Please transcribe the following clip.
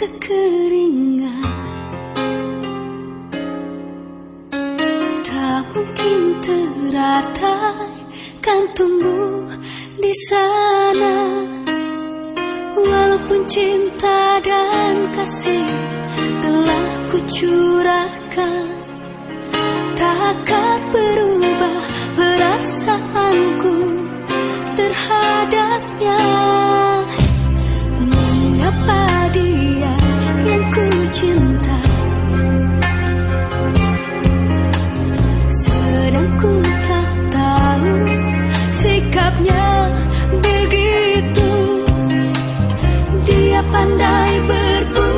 kekeringan. Tak mungkin teratai kan tumbuh di sana. Walaupun cinta dan kasih telah kucurahkan begitu. Dia pandai berbunyi